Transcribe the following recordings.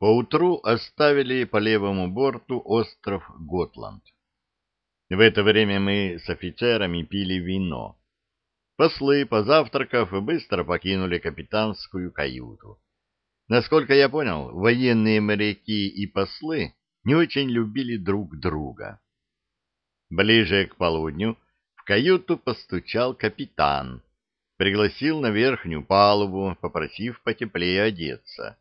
Поутру оставили по левому борту остров Готланд. В это время мы с офицерами пили вино. Послы, позавтракав, быстро покинули капитанскую каюту. Насколько я понял, военные моряки и послы не очень любили друг друга. Ближе к полудню в каюту постучал капитан, пригласил на верхнюю палубу, попросив потеплее одеться.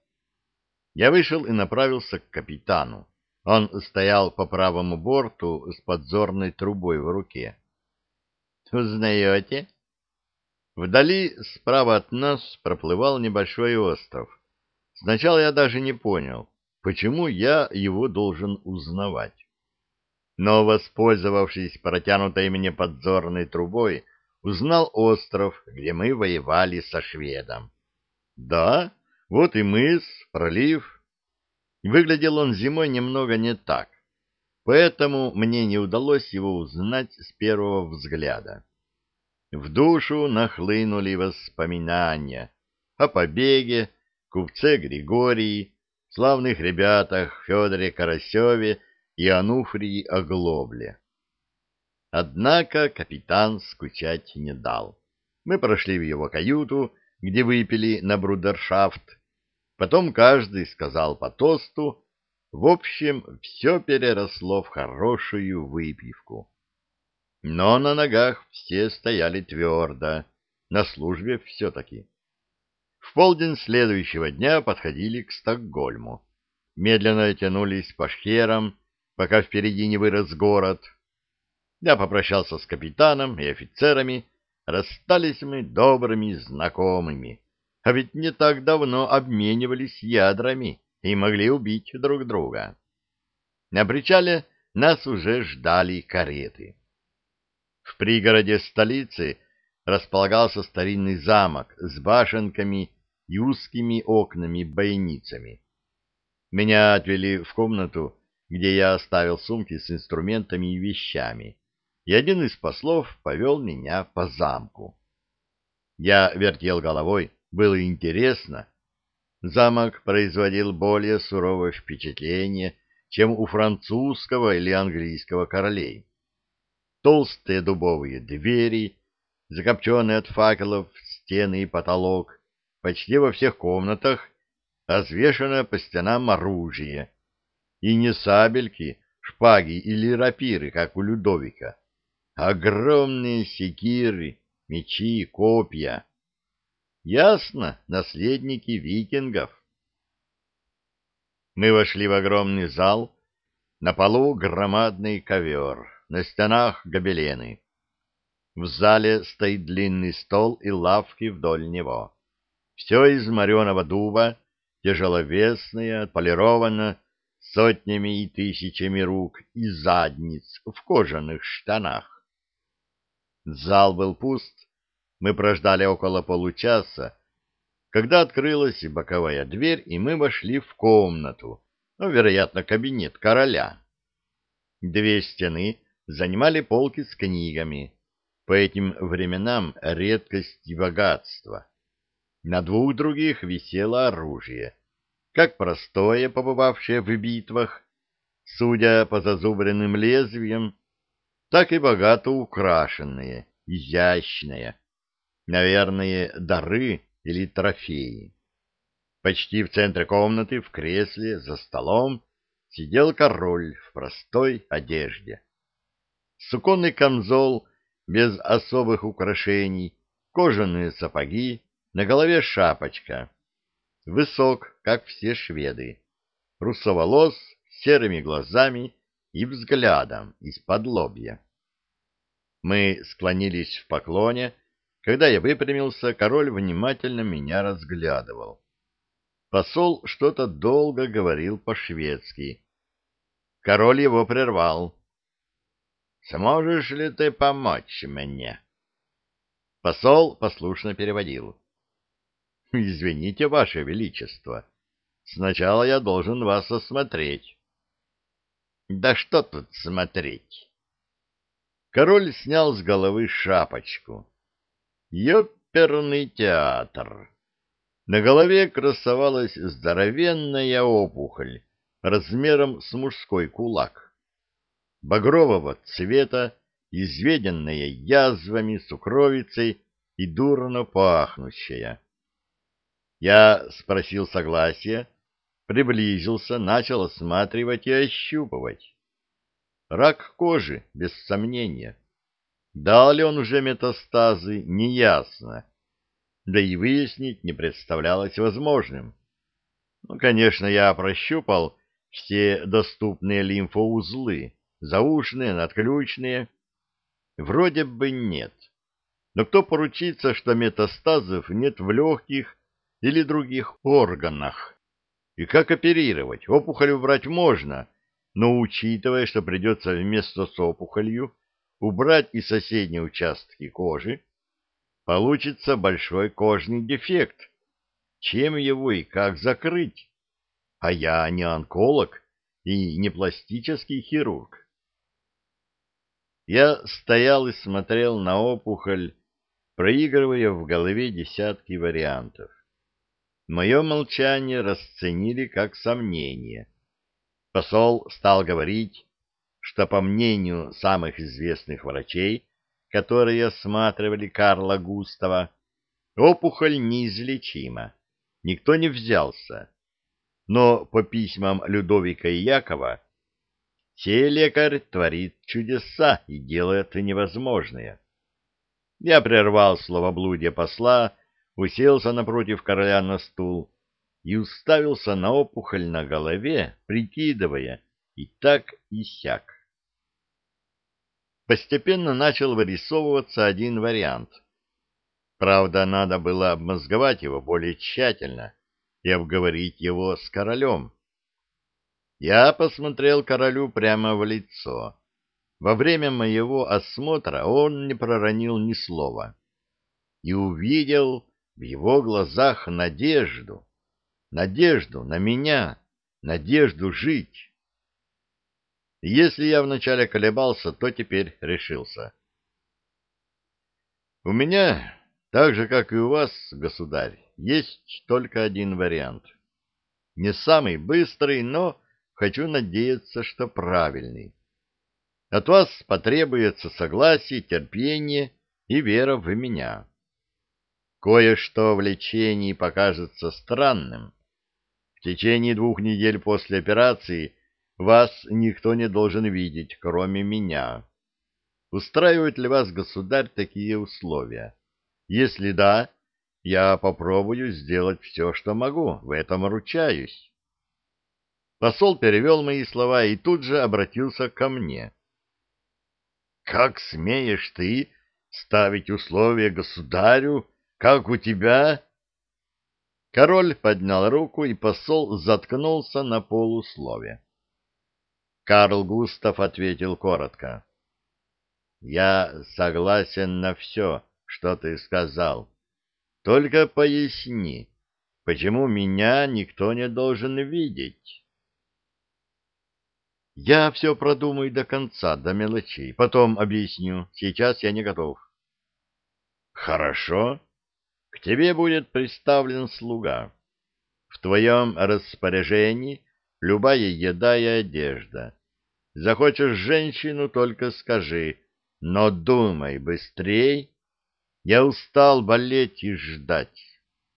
Я вышел и направился к капитану. Он стоял по правому борту с подзорной трубой в руке. «Узнаете?» Вдали, справа от нас, проплывал небольшой остров. Сначала я даже не понял, почему я его должен узнавать. Но, воспользовавшись протянутой мне подзорной трубой, узнал остров, где мы воевали со шведом. Да, вот и мыс, пролив. Выглядел он зимой немного не так, поэтому мне не удалось его узнать с первого взгляда. В душу нахлынули воспоминания о побеге, купце Григории, славных ребятах Федоре Карасеве и Ануфрии Оглобле. Однако капитан скучать не дал. Мы прошли в его каюту, где выпили на брудершафт. Потом каждый сказал по тосту. В общем, все переросло в хорошую выпивку. Но на ногах все стояли твердо, на службе все-таки. В полдень следующего дня подходили к Стокгольму. Медленно тянулись по шхерам, пока впереди не вырос город — я попрощался с капитаном и офицерами, расстались мы добрыми знакомыми, а ведь не так давно обменивались ядрами и могли убить друг друга. На причале нас уже ждали кареты. В пригороде столицы располагался старинный замок с башенками и узкими окнами-бойницами. Меня отвели в комнату, где я оставил сумки с инструментами и вещами и один из послов повел меня по замку. Я вертел головой, было интересно. Замок производил более суровое впечатление, чем у французского или английского королей. Толстые дубовые двери, закопченные от факелов стены и потолок, почти во всех комнатах развешано по стенам оружие, и не сабельки, шпаги или рапиры, как у Людовика, Огромные секиры, мечи, копья. Ясно, наследники викингов. Мы вошли в огромный зал. На полу громадный ковер, на стенах гобелены. В зале стоит длинный стол и лавки вдоль него. Все из мореного дуба, тяжеловесное, отполировано сотнями и тысячами рук и задниц в кожаных штанах. Зал был пуст. Мы прождали около получаса, когда открылась боковая дверь, и мы вошли в комнату, ну, вероятно, кабинет короля. Две стены занимали полки с книгами, по этим временам редкость и богатство. На двух других висело оружие, как простое, побывавшее в битвах, судя по зазубренным лезвиям, так и богато украшенные, изящные, наверное, дары или трофеи. Почти в центре комнаты, в кресле, за столом, сидел король в простой одежде. Суконный камзол без особых украшений, кожаные сапоги, на голове шапочка. Высок, как все шведы, русоволос, серыми глазами и взглядом из-под лобья. Мы склонились в поклоне. Когда я выпрямился, король внимательно меня разглядывал. Посол что-то долго говорил по-шведски. Король его прервал. «Сможешь ли ты помочь мне?» Посол послушно переводил. «Извините, Ваше Величество, сначала я должен вас осмотреть». Да что тут смотреть? Король снял с головы шапочку. Ёперный театр. На голове красовалась здоровенная опухоль размером с мужской кулак. Багрового цвета, изведенная язвами, сукровицей и дурно пахнущая. Я спросил согласия, приблизился, начал осматривать и ощупывать. Рак кожи, без сомнения. Дал ли он уже метастазы, неясно. Да и выяснить не представлялось возможным. Ну, конечно, я прощупал все доступные лимфоузлы, заушные, надключные. Вроде бы нет. Но кто поручится, что метастазов нет в легких или других органах? И как оперировать? Опухоль убрать можно, но учитывая, что придется вместо с опухолью убрать и соседние участки кожи, получится большой кожный дефект. Чем его и как закрыть? А я не онколог и не пластический хирург. Я стоял и смотрел на опухоль, проигрывая в голове десятки вариантов. Мое молчание расценили как сомнение. Посол стал говорить, что, по мнению самых известных врачей, которые осматривали Карла Густава, опухоль неизлечима, никто не взялся. Но по письмам Людовика и Якова, сей лекарь творит чудеса и делает невозможное. Я прервал словоблудие посла, уселся напротив короля на стул и уставился на опухоль на голове, прикидывая и так и сяк. Постепенно начал вырисовываться один вариант. Правда, надо было обмозговать его более тщательно и обговорить его с королем. Я посмотрел королю прямо в лицо. Во время моего осмотра он не проронил ни слова и увидел в его глазах надежду, надежду на меня, надежду жить. Если я вначале колебался, то теперь решился. У меня, так же, как и у вас, государь, есть только один вариант. Не самый быстрый, но хочу надеяться, что правильный. От вас потребуется согласие, терпение и вера в меня. Кое-что в лечении покажется странным. В течение двух недель после операции вас никто не должен видеть, кроме меня. Устраивает ли вас, государь, такие условия? Если да, я попробую сделать все, что могу, в этом ручаюсь. Посол перевел мои слова и тут же обратился ко мне. Как смеешь ты ставить условия государю, как у тебя? Король поднял руку, и посол заткнулся на полуслове. Карл Густав ответил коротко. — Я согласен на все, что ты сказал. Только поясни, почему меня никто не должен видеть? Я все продумаю до конца, до мелочей. Потом объясню. Сейчас я не готов. Хорошо. К тебе будет представлен слуга. В твоем распоряжении любая еда и одежда. Захочешь женщину, только скажи. Но думай быстрей. Я устал болеть и ждать.